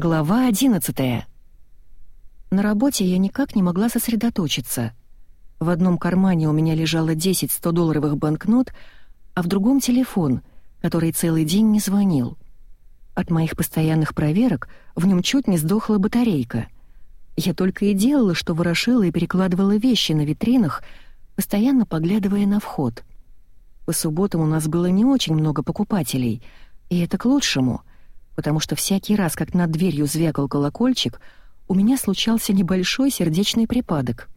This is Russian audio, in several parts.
Глава 11 На работе я никак не могла сосредоточиться. В одном кармане у меня лежало 10 100-долларовых банкнот, а в другом — телефон, который целый день не звонил. От моих постоянных проверок в нем чуть не сдохла батарейка. Я только и делала, что ворошила и перекладывала вещи на витринах, постоянно поглядывая на вход. По субботам у нас было не очень много покупателей, и это к лучшему — потому что всякий раз, как над дверью звякал колокольчик, у меня случался небольшой сердечный припадок.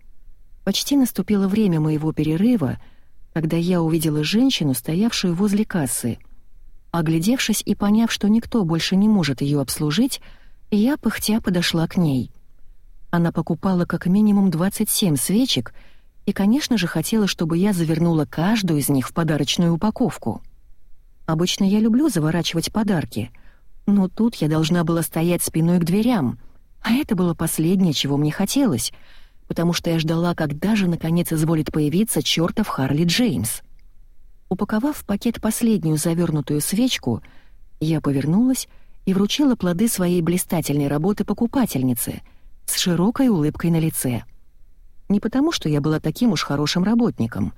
Почти наступило время моего перерыва, когда я увидела женщину, стоявшую возле кассы. Оглядевшись и поняв, что никто больше не может ее обслужить, я пыхтя подошла к ней. Она покупала как минимум 27 свечек и, конечно же, хотела, чтобы я завернула каждую из них в подарочную упаковку. Обычно я люблю заворачивать подарки — но тут я должна была стоять спиной к дверям, а это было последнее, чего мне хотелось, потому что я ждала, когда же наконец изволит появиться чертов Харли Джеймс. Упаковав в пакет последнюю завернутую свечку, я повернулась и вручила плоды своей блистательной работы покупательнице с широкой улыбкой на лице. Не потому, что я была таким уж хорошим работником,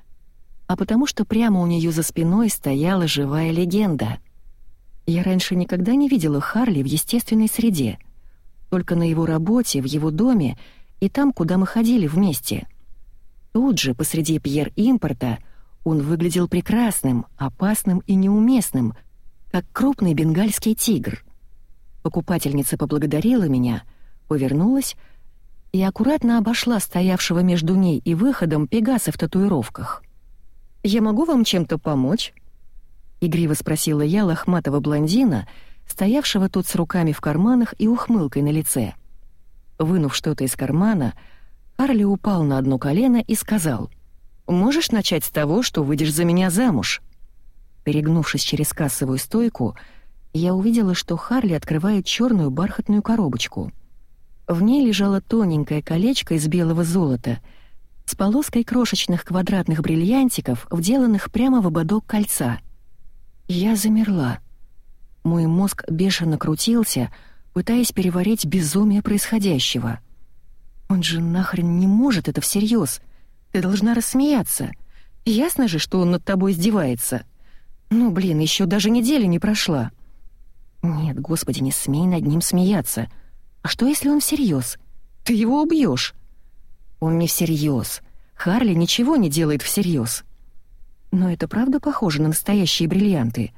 а потому что прямо у нее за спиной стояла живая легенда — я раньше никогда не видела Харли в естественной среде. Только на его работе, в его доме и там, куда мы ходили вместе. Тут же, посреди Пьер-импорта, он выглядел прекрасным, опасным и неуместным, как крупный бенгальский тигр. Покупательница поблагодарила меня, повернулась и аккуратно обошла стоявшего между ней и выходом Пегаса в татуировках. «Я могу вам чем-то помочь?» Игриво спросила я лохматого блондина, стоявшего тут с руками в карманах и ухмылкой на лице. Вынув что-то из кармана, Карли упал на одно колено и сказал, «Можешь начать с того, что выйдешь за меня замуж?» Перегнувшись через кассовую стойку, я увидела, что Харли открывает черную бархатную коробочку. В ней лежало тоненькое колечко из белого золота с полоской крошечных квадратных бриллиантиков, вделанных прямо в ободок кольца — я замерла. Мой мозг бешено крутился, пытаясь переварить безумие происходящего. Он же нахрен не может это всерьез. Ты должна рассмеяться. Ясно же, что он над тобой издевается. Ну, блин, еще даже недели не прошла. Нет, господи, не смей над ним смеяться. А что, если он всерьез? Ты его убьешь. Он не всерьез. Харли ничего не делает всерьез. Но это правда похоже на настоящие бриллианты?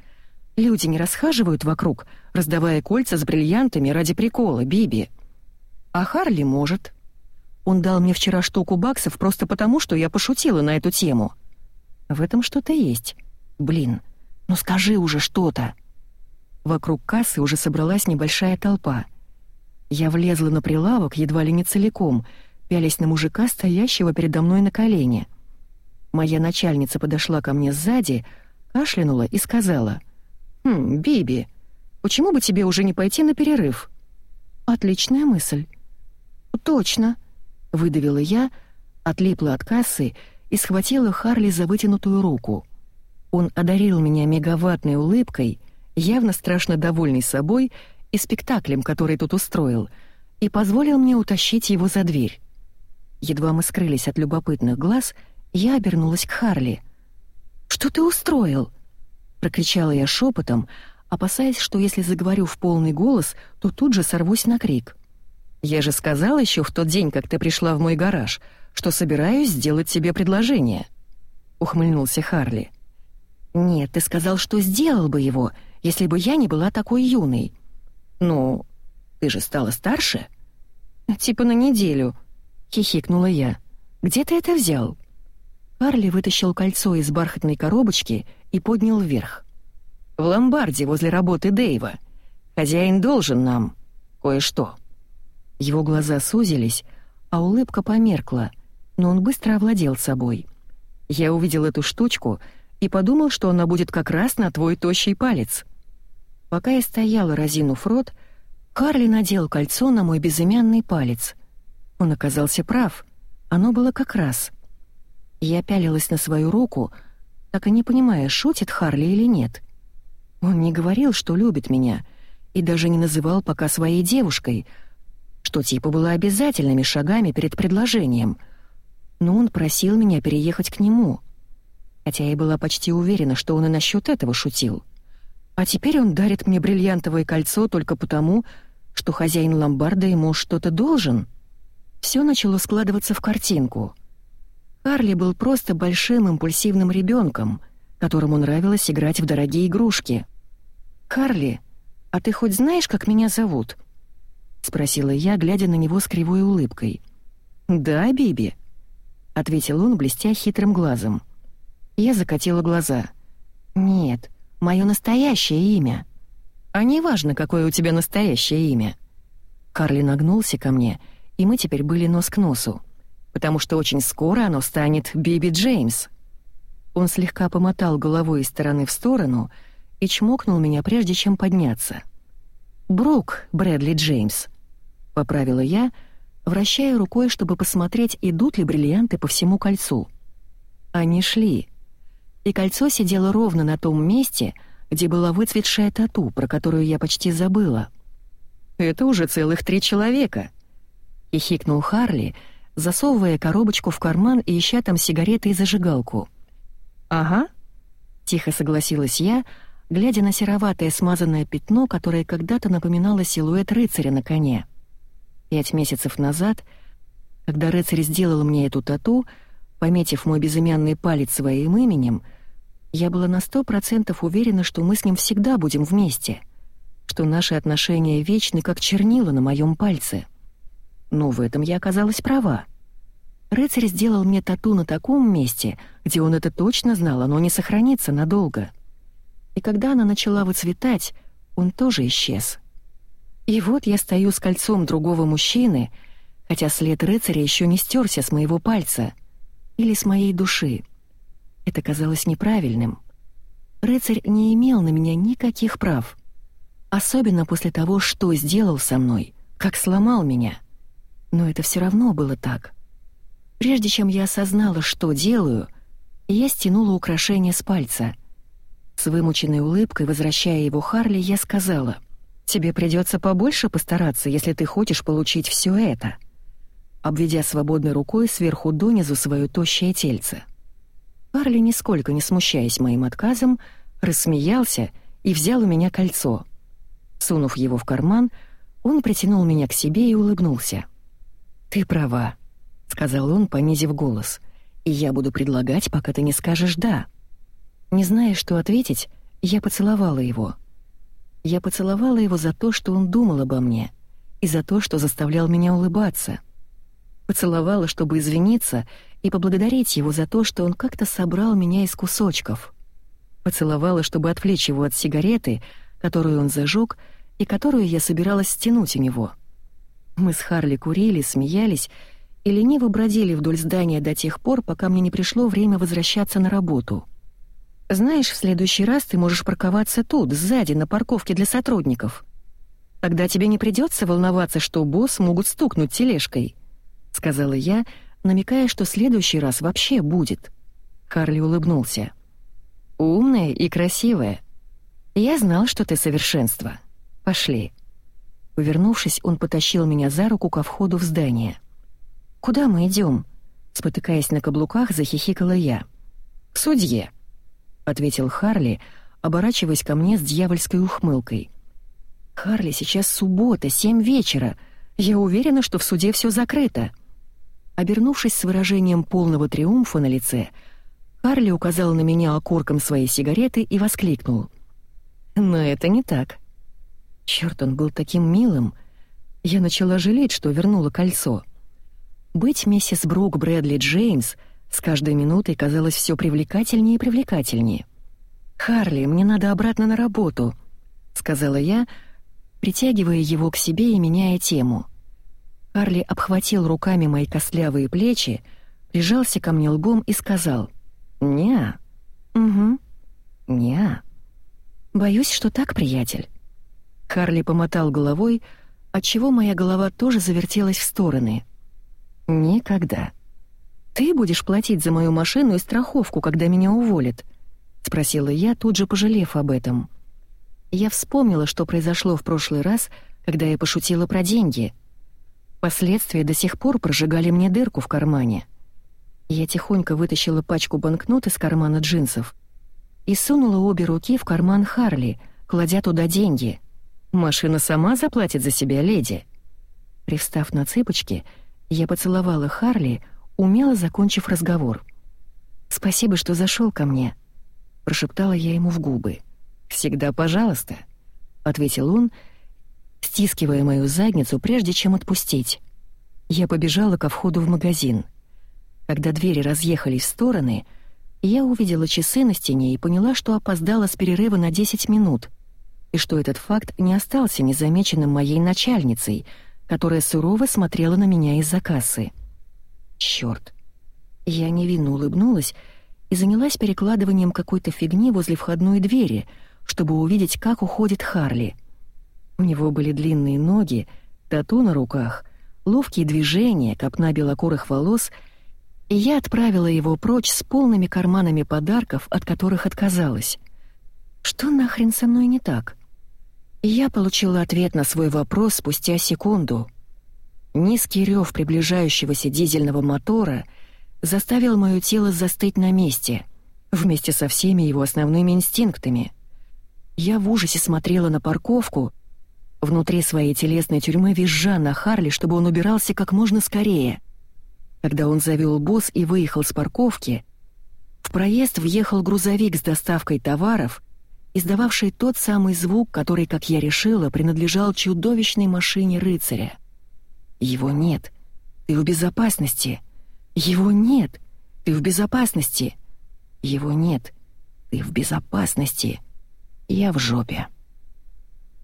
Люди не расхаживают вокруг, раздавая кольца с бриллиантами ради прикола, Биби. А Харли может. Он дал мне вчера штуку баксов просто потому, что я пошутила на эту тему. В этом что-то есть. Блин, ну скажи уже что-то. Вокруг кассы уже собралась небольшая толпа. Я влезла на прилавок едва ли не целиком, пялясь на мужика, стоящего передо мной на колене. Моя начальница подошла ко мне сзади, кашлянула и сказала, «Хм, Биби, почему бы тебе уже не пойти на перерыв?» «Отличная мысль». «Точно», — выдавила я, отлипла от кассы и схватила Харли за вытянутую руку. Он одарил меня мегаваттной улыбкой, явно страшно довольный собой и спектаклем, который тут устроил, и позволил мне утащить его за дверь. Едва мы скрылись от любопытных глаз — я обернулась к Харли. «Что ты устроил?» — прокричала я шепотом, опасаясь, что если заговорю в полный голос, то тут же сорвусь на крик. «Я же сказал еще в тот день, как ты пришла в мой гараж, что собираюсь сделать тебе предложение», — ухмыльнулся Харли. «Нет, ты сказал, что сделал бы его, если бы я не была такой юной». «Ну, ты же стала старше?» «Типа на неделю», — хихикнула я. «Где ты это взял?» Карли вытащил кольцо из бархатной коробочки и поднял вверх. «В ломбарде возле работы Дэйва. Хозяин должен нам кое-что». Его глаза сузились, а улыбка померкла, но он быстро овладел собой. Я увидел эту штучку и подумал, что она будет как раз на твой тощий палец. Пока я стояла, разинув рот, Карли надел кольцо на мой безымянный палец. Он оказался прав. Оно было как раз. Я пялилась на свою руку, так и не понимая, шутит Харли или нет. Он не говорил, что любит меня, и даже не называл пока своей девушкой, что типа было обязательными шагами перед предложением. Но он просил меня переехать к нему. Хотя я была почти уверена, что он и насчет этого шутил. А теперь он дарит мне бриллиантовое кольцо только потому, что хозяин ломбарда ему что-то должен. Все начало складываться в картинку. Карли был просто большим импульсивным ребенком, которому нравилось играть в дорогие игрушки. «Карли, а ты хоть знаешь, как меня зовут?» — спросила я, глядя на него с кривой улыбкой. «Да, Биби», — ответил он, блестя хитрым глазом. Я закатила глаза. «Нет, мое настоящее имя». «А не важно, какое у тебя настоящее имя». Карли нагнулся ко мне, и мы теперь были нос к носу, потому что очень скоро оно станет Биби Джеймс. Он слегка помотал головой из стороны в сторону — и чмокнул меня, прежде чем подняться. «Брук, Брэдли Джеймс», — поправила я, вращая рукой, чтобы посмотреть, идут ли бриллианты по всему кольцу. Они шли. И кольцо сидело ровно на том месте, где была выцветшая тату, про которую я почти забыла. «Это уже целых три человека», — хихикнул Харли, засовывая коробочку в карман и ища там сигареты и зажигалку. «Ага», — тихо согласилась я, — глядя на сероватое смазанное пятно, которое когда-то напоминало силуэт рыцаря на коне. Пять месяцев назад, когда рыцарь сделал мне эту тату, пометив мой безымянный палец своим именем, я была на сто процентов уверена, что мы с ним всегда будем вместе, что наши отношения вечны, как чернила на моем пальце. Но в этом я оказалась права. Рыцарь сделал мне тату на таком месте, где он это точно знал, оно не сохранится надолго — и когда она начала выцветать, он тоже исчез. И вот я стою с кольцом другого мужчины, хотя след рыцаря еще не стерся с моего пальца или с моей души. Это казалось неправильным. Рыцарь не имел на меня никаких прав. Особенно после того, что сделал со мной, как сломал меня. Но это все равно было так. Прежде чем я осознала, что делаю, я стянула украшение с пальца — с вымученной улыбкой, возвращая его Харли, я сказала, «Тебе придется побольше постараться, если ты хочешь получить все это», обведя свободной рукой сверху донизу свое тощее тельце. Харли, нисколько не смущаясь моим отказом, рассмеялся и взял у меня кольцо. Сунув его в карман, он притянул меня к себе и улыбнулся. «Ты права», — сказал он, понизив голос, «и я буду предлагать, пока ты не скажешь «да». Не зная, что ответить, я поцеловала его. Я поцеловала его за то, что он думал обо мне, и за то, что заставлял меня улыбаться. Поцеловала, чтобы извиниться и поблагодарить его за то, что он как-то собрал меня из кусочков. Поцеловала, чтобы отвлечь его от сигареты, которую он зажег и которую я собиралась стянуть у него. Мы с Харли курили, смеялись и лениво бродили вдоль здания до тех пор, пока мне не пришло время возвращаться на работу. Знаешь, в следующий раз ты можешь парковаться тут, сзади, на парковке для сотрудников. Тогда тебе не придется волноваться, что босс могут стукнуть тележкой», — сказала я, намекая, что следующий раз вообще будет. Харли улыбнулся. «Умная и красивая. Я знал, что ты совершенство. Пошли». Повернувшись, он потащил меня за руку ко входу в здание. «Куда мы идем? спотыкаясь на каблуках, захихикала я. «К судье», — ответил Харли, оборачиваясь ко мне с дьявольской ухмылкой. «Харли, сейчас суббота, семь вечера. Я уверена, что в суде все закрыто». Обернувшись с выражением полного триумфа на лице, Харли указал на меня окурком своей сигареты и воскликнул. «Но это не так». Черт, он был таким милым. Я начала жалеть, что вернула кольцо. Быть миссис Брук Брэдли Джеймс — с каждой минутой казалось все привлекательнее и привлекательнее. «Харли, мне надо обратно на работу», — сказала я, притягивая его к себе и меняя тему. Харли обхватил руками мои костлявые плечи, прижался ко мне лбом и сказал «Неа». «Угу». «Неа». «Боюсь, что так, приятель». Харли помотал головой, отчего моя голова тоже завертелась в стороны. «Никогда». «Ты будешь платить за мою машину и страховку, когда меня уволят?» — спросила я, тут же пожалев об этом. Я вспомнила, что произошло в прошлый раз, когда я пошутила про деньги. Последствия до сих пор прожигали мне дырку в кармане. Я тихонько вытащила пачку банкнот из кармана джинсов и сунула обе руки в карман Харли, кладя туда деньги. «Машина сама заплатит за себя, леди». Привстав на цыпочки, я поцеловала Харли, умело закончив разговор. «Спасибо, что зашел ко мне», — прошептала я ему в губы. «Всегда пожалуйста», — ответил он, стискивая мою задницу, прежде чем отпустить. Я побежала ко входу в магазин. Когда двери разъехались в стороны, я увидела часы на стене и поняла, что опоздала с перерыва на 10 минут, и что этот факт не остался незамеченным моей начальницей, которая сурово смотрела на меня из-за кассы. Чёрт. Я невинно улыбнулась и занялась перекладыванием какой-то фигни возле входной двери — чтобы увидеть, как уходит Харли. У него были длинные ноги, тату на руках, ловкие движения, копна белокурых волос, и я отправила его прочь с полными карманами подарков, от которых отказалась. Что нахрен со мной не так? Я получила ответ на свой вопрос спустя секунду. Низкий рев приближающегося дизельного мотора заставил мое тело застыть на месте, вместе со всеми его основными инстинктами — я в ужасе смотрела на парковку, внутри своей телесной тюрьмы визжа на Харли, чтобы он убирался как можно скорее. Когда он завел босс и выехал с парковки, в проезд въехал грузовик с доставкой товаров, издававший тот самый звук, который, как я решила, принадлежал чудовищной машине рыцаря. Его нет. Ты в безопасности. Его нет. Ты в безопасности. Его нет. Ты в безопасности. Я в жопе.